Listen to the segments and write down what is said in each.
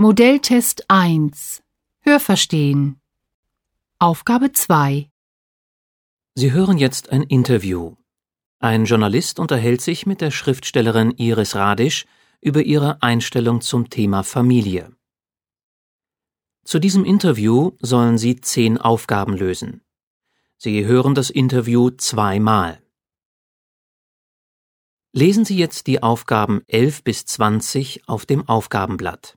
Modelltest 1 Hörverstehen Aufgabe 2 Sie hören jetzt ein Interview. Ein Journalist unterhält sich mit der Schriftstellerin Iris Radisch über ihre Einstellung zum Thema Familie. Zu diesem Interview sollen Sie zehn Aufgaben lösen. Sie hören das Interview zweimal. Lesen Sie jetzt die Aufgaben 11 bis 20 auf dem Aufgabenblatt.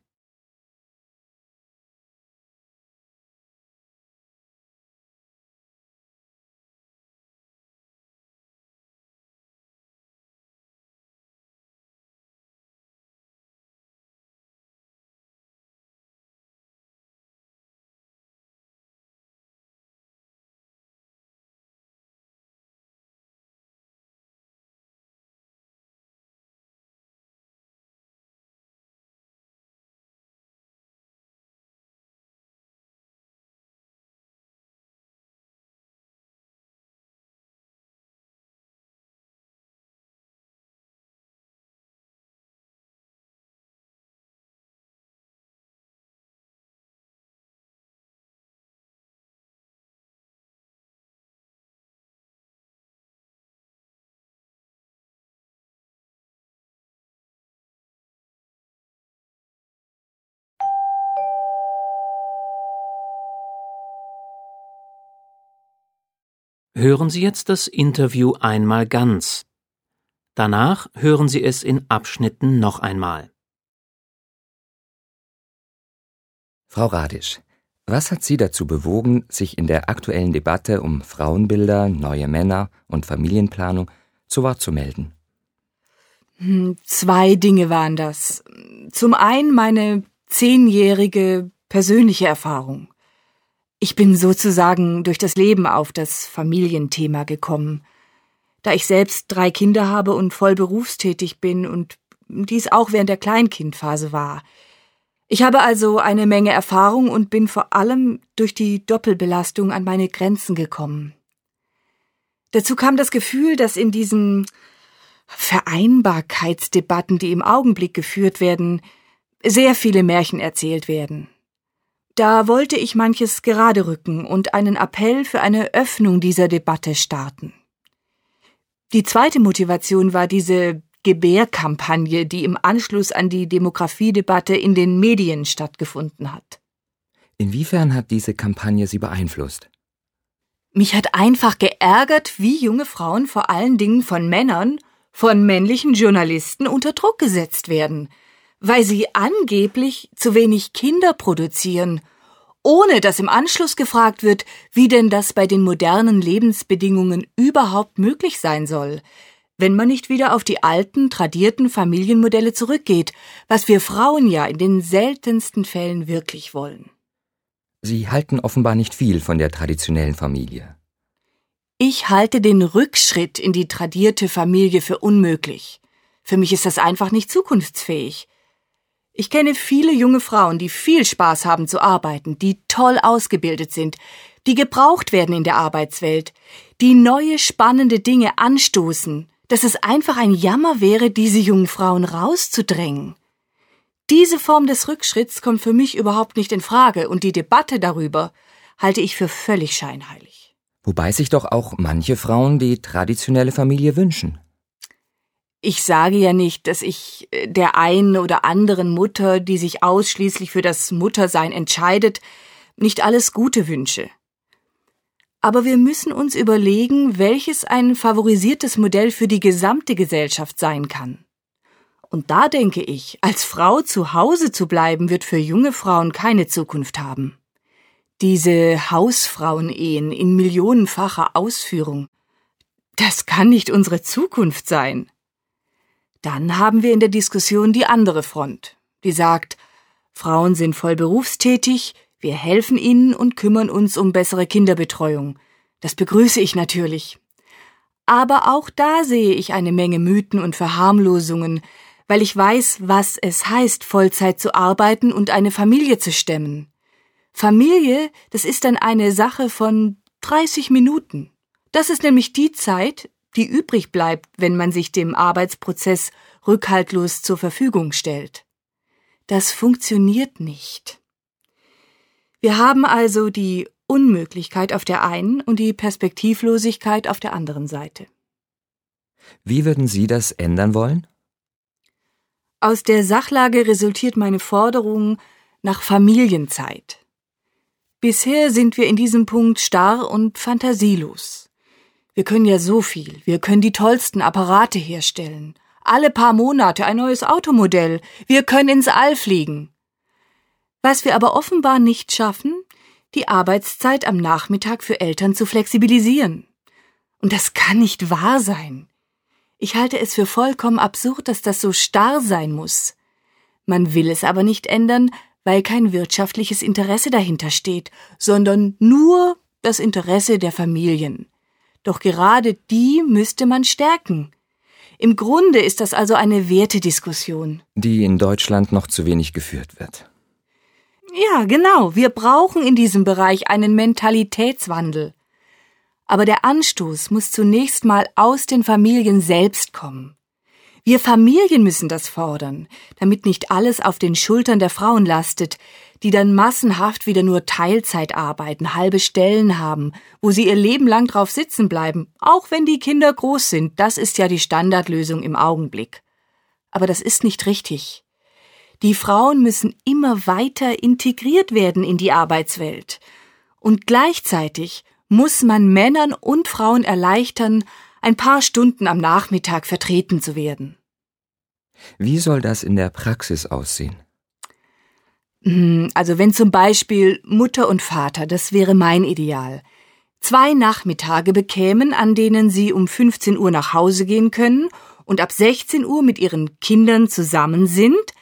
Hören Sie jetzt das Interview einmal ganz. Danach hören Sie es in Abschnitten noch einmal. Frau Radisch, was hat Sie dazu bewogen, sich in der aktuellen Debatte um Frauenbilder, neue Männer und Familienplanung zu Wort zu melden? Hm, zwei Dinge waren das. Zum einen meine zehnjährige persönliche Erfahrung. Ich bin sozusagen durch das Leben auf das Familienthema gekommen. Da ich selbst drei Kinder habe und voll berufstätig bin und dies auch während der Kleinkindphase war. Ich habe also eine Menge Erfahrung und bin vor allem durch die Doppelbelastung an meine Grenzen gekommen. Dazu kam das Gefühl, dass in diesen Vereinbarkeitsdebatten, die im Augenblick geführt werden, sehr viele Märchen erzählt werden. Da wollte ich manches gerade rücken und einen Appell für eine Öffnung dieser Debatte starten. Die zweite Motivation war diese Gebärkampagne, die im Anschluss an die Demografiedebatte in den Medien stattgefunden hat. Inwiefern hat diese Kampagne Sie beeinflusst? Mich hat einfach geärgert, wie junge Frauen vor allen Dingen von Männern, von männlichen Journalisten unter Druck gesetzt werden – weil sie angeblich zu wenig Kinder produzieren, ohne dass im Anschluss gefragt wird, wie denn das bei den modernen Lebensbedingungen überhaupt möglich sein soll, wenn man nicht wieder auf die alten, tradierten Familienmodelle zurückgeht, was wir Frauen ja in den seltensten Fällen wirklich wollen. Sie halten offenbar nicht viel von der traditionellen Familie. Ich halte den Rückschritt in die tradierte Familie für unmöglich. Für mich ist das einfach nicht zukunftsfähig. Ich kenne viele junge Frauen, die viel Spaß haben zu arbeiten, die toll ausgebildet sind, die gebraucht werden in der Arbeitswelt, die neue spannende Dinge anstoßen, dass es einfach ein Jammer wäre, diese jungen Frauen rauszudrängen. Diese Form des Rückschritts kommt für mich überhaupt nicht in Frage und die Debatte darüber halte ich für völlig scheinheilig. Wobei sich doch auch manche Frauen die traditionelle Familie wünschen. Ich sage ja nicht, dass ich äh, der einen oder anderen Mutter, die sich ausschließlich für das Muttersein entscheidet, nicht alles Gute wünsche. Aber wir müssen uns überlegen, welches ein favorisiertes Modell für die gesamte Gesellschaft sein kann. Und da denke ich, als Frau zu Hause zu bleiben, wird für junge Frauen keine Zukunft haben. Diese Hausfrauenehen in millionenfacher Ausführung, das kann nicht unsere Zukunft sein. Dann haben wir in der Diskussion die andere Front, die sagt, Frauen sind voll berufstätig, wir helfen ihnen und kümmern uns um bessere Kinderbetreuung. Das begrüße ich natürlich. Aber auch da sehe ich eine Menge Mythen und Verharmlosungen, weil ich weiß, was es heißt, Vollzeit zu arbeiten und eine Familie zu stemmen. Familie, das ist dann eine Sache von 30 Minuten. Das ist nämlich die Zeit, die übrig bleibt, wenn man sich dem Arbeitsprozess rückhaltlos zur Verfügung stellt. Das funktioniert nicht. Wir haben also die Unmöglichkeit auf der einen und die Perspektivlosigkeit auf der anderen Seite. Wie würden Sie das ändern wollen? Aus der Sachlage resultiert meine Forderung nach Familienzeit. Bisher sind wir in diesem Punkt starr und fantasielos. Wir können ja so viel, wir können die tollsten Apparate herstellen, alle paar Monate ein neues Automodell, wir können ins All fliegen. Was wir aber offenbar nicht schaffen, die Arbeitszeit am Nachmittag für Eltern zu flexibilisieren. Und das kann nicht wahr sein. Ich halte es für vollkommen absurd, dass das so starr sein muss. Man will es aber nicht ändern, weil kein wirtschaftliches Interesse dahinter steht, sondern nur das Interesse der Familien. Doch gerade die müsste man stärken. Im Grunde ist das also eine Wertediskussion. Die in Deutschland noch zu wenig geführt wird. Ja, genau. Wir brauchen in diesem Bereich einen Mentalitätswandel. Aber der Anstoß muss zunächst mal aus den Familien selbst kommen. Wir Familien müssen das fordern, damit nicht alles auf den Schultern der Frauen lastet, die dann massenhaft wieder nur Teilzeit arbeiten, halbe Stellen haben, wo sie ihr Leben lang drauf sitzen bleiben, auch wenn die Kinder groß sind. Das ist ja die Standardlösung im Augenblick. Aber das ist nicht richtig. Die Frauen müssen immer weiter integriert werden in die Arbeitswelt. Und gleichzeitig muss man Männern und Frauen erleichtern, ein paar Stunden am Nachmittag vertreten zu werden. Wie soll das in der Praxis aussehen? Hm, also wenn zum Beispiel Mutter und Vater, das wäre mein Ideal, zwei Nachmittage bekämen, an denen sie um 15 Uhr nach Hause gehen können und ab 16 Uhr mit ihren Kindern zusammen sind,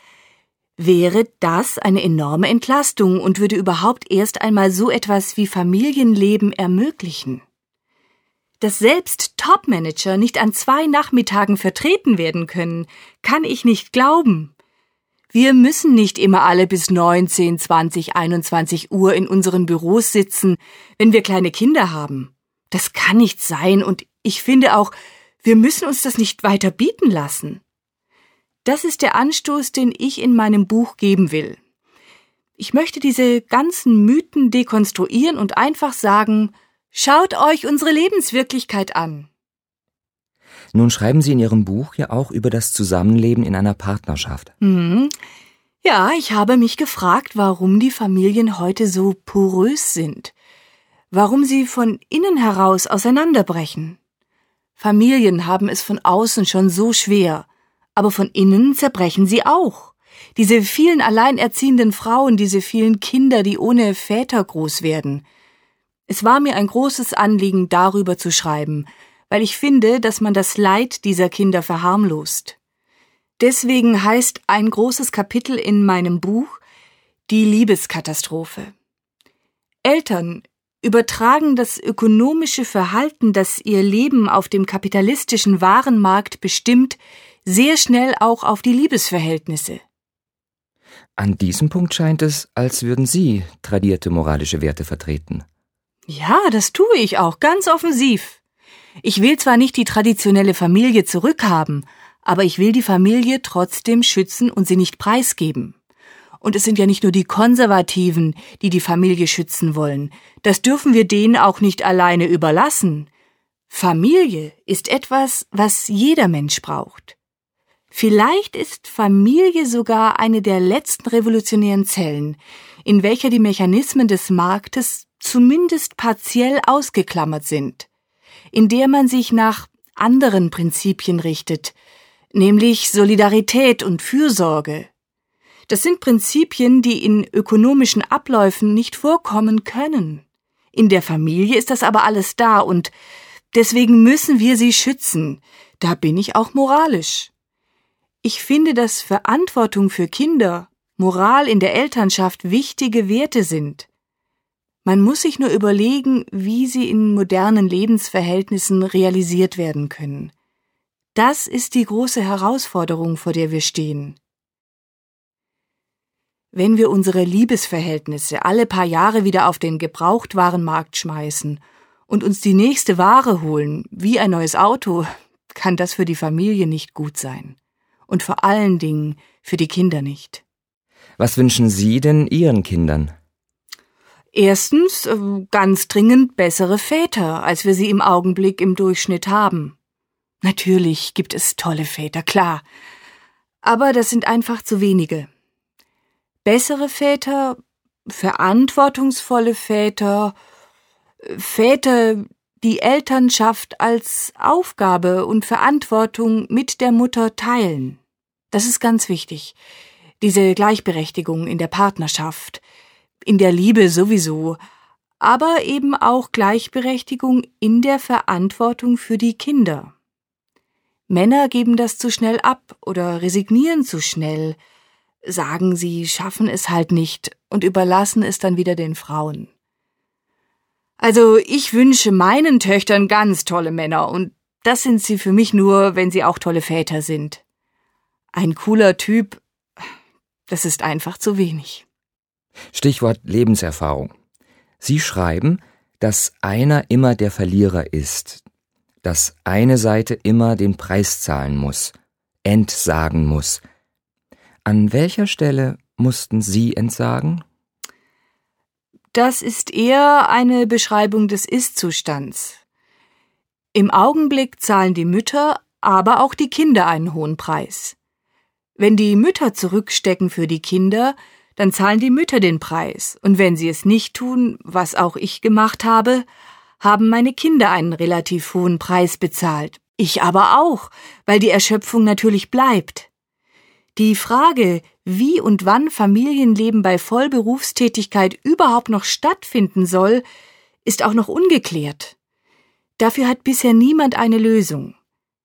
wäre das eine enorme Entlastung und würde überhaupt erst einmal so etwas wie Familienleben ermöglichen. Dass selbst Topmanager nicht an zwei Nachmittagen vertreten werden können, kann ich nicht glauben. Wir müssen nicht immer alle bis 19, 20, 21 Uhr in unseren Büros sitzen, wenn wir kleine Kinder haben. Das kann nicht sein und ich finde auch, wir müssen uns das nicht weiter bieten lassen. Das ist der Anstoß, den ich in meinem Buch geben will. Ich möchte diese ganzen Mythen dekonstruieren und einfach sagen, Schaut euch unsere Lebenswirklichkeit an. Nun schreiben Sie in Ihrem Buch ja auch über das Zusammenleben in einer Partnerschaft. Mhm. Ja, ich habe mich gefragt, warum die Familien heute so porös sind, warum sie von innen heraus auseinanderbrechen. Familien haben es von außen schon so schwer, aber von innen zerbrechen sie auch. Diese vielen alleinerziehenden Frauen, diese vielen Kinder, die ohne Väter groß werden, es war mir ein großes Anliegen, darüber zu schreiben, weil ich finde, dass man das Leid dieser Kinder verharmlost. Deswegen heißt ein großes Kapitel in meinem Buch Die Liebeskatastrophe. Eltern übertragen das ökonomische Verhalten, das ihr Leben auf dem kapitalistischen Warenmarkt bestimmt, sehr schnell auch auf die Liebesverhältnisse. An diesem Punkt scheint es, als würden Sie tradierte moralische Werte vertreten. Ja, das tue ich auch, ganz offensiv. Ich will zwar nicht die traditionelle Familie zurückhaben, aber ich will die Familie trotzdem schützen und sie nicht preisgeben. Und es sind ja nicht nur die Konservativen, die die Familie schützen wollen. Das dürfen wir denen auch nicht alleine überlassen. Familie ist etwas, was jeder Mensch braucht. Vielleicht ist Familie sogar eine der letzten revolutionären Zellen, in welcher die Mechanismen des Marktes zumindest partiell ausgeklammert sind, in der man sich nach anderen Prinzipien richtet, nämlich Solidarität und Fürsorge. Das sind Prinzipien, die in ökonomischen Abläufen nicht vorkommen können. In der Familie ist das aber alles da und deswegen müssen wir sie schützen. Da bin ich auch moralisch. Ich finde, dass Verantwortung für Kinder, Moral in der Elternschaft wichtige Werte sind. Man muss sich nur überlegen, wie sie in modernen Lebensverhältnissen realisiert werden können. Das ist die große Herausforderung, vor der wir stehen. Wenn wir unsere Liebesverhältnisse alle paar Jahre wieder auf den Gebrauchtwarenmarkt schmeißen und uns die nächste Ware holen, wie ein neues Auto, kann das für die Familie nicht gut sein. Und vor allen Dingen für die Kinder nicht. Was wünschen Sie denn Ihren Kindern? Erstens äh, ganz dringend bessere Väter, als wir sie im Augenblick im Durchschnitt haben. Natürlich gibt es tolle Väter, klar. Aber das sind einfach zu wenige. Bessere Väter, verantwortungsvolle Väter, Väter, die Elternschaft als Aufgabe und Verantwortung mit der Mutter teilen. Das ist ganz wichtig. Diese Gleichberechtigung in der Partnerschaft, in der Liebe sowieso, aber eben auch Gleichberechtigung in der Verantwortung für die Kinder. Männer geben das zu schnell ab oder resignieren zu schnell, sagen, sie schaffen es halt nicht und überlassen es dann wieder den Frauen. Also ich wünsche meinen Töchtern ganz tolle Männer und das sind sie für mich nur, wenn sie auch tolle Väter sind. Ein cooler Typ, das ist einfach zu wenig. Stichwort Lebenserfahrung. Sie schreiben, dass einer immer der Verlierer ist, dass eine Seite immer den Preis zahlen muss, entsagen muss. An welcher Stelle mussten Sie entsagen? Das ist eher eine Beschreibung des Ist-Zustands. Im Augenblick zahlen die Mütter, aber auch die Kinder einen hohen Preis. Wenn die Mütter zurückstecken für die Kinder, dann zahlen die Mütter den Preis, und wenn sie es nicht tun, was auch ich gemacht habe, haben meine Kinder einen relativ hohen Preis bezahlt. Ich aber auch, weil die Erschöpfung natürlich bleibt. Die Frage, wie und wann Familienleben bei Vollberufstätigkeit überhaupt noch stattfinden soll, ist auch noch ungeklärt. Dafür hat bisher niemand eine Lösung.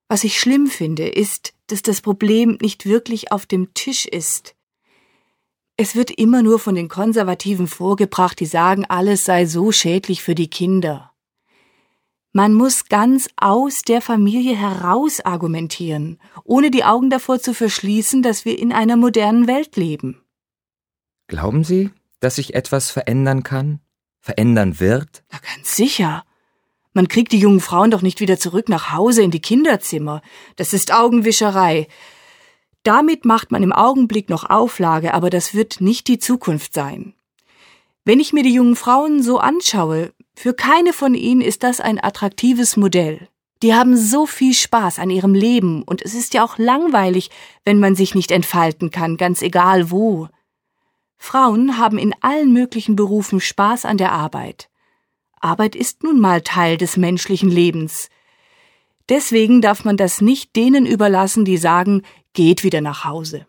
Was ich schlimm finde, ist, dass das Problem nicht wirklich auf dem Tisch ist. Es wird immer nur von den Konservativen vorgebracht, die sagen, alles sei so schädlich für die Kinder. Man muss ganz aus der Familie heraus argumentieren, ohne die Augen davor zu verschließen, dass wir in einer modernen Welt leben. Glauben Sie, dass sich etwas verändern kann, verändern wird? Na ganz sicher. Man kriegt die jungen Frauen doch nicht wieder zurück nach Hause in die Kinderzimmer. Das ist Augenwischerei. Damit macht man im Augenblick noch Auflage, aber das wird nicht die Zukunft sein. Wenn ich mir die jungen Frauen so anschaue, für keine von ihnen ist das ein attraktives Modell. Die haben so viel Spaß an ihrem Leben und es ist ja auch langweilig, wenn man sich nicht entfalten kann, ganz egal wo. Frauen haben in allen möglichen Berufen Spaß an der Arbeit. Arbeit ist nun mal Teil des menschlichen Lebens. Deswegen darf man das nicht denen überlassen, die sagen, geht wieder nach Hause.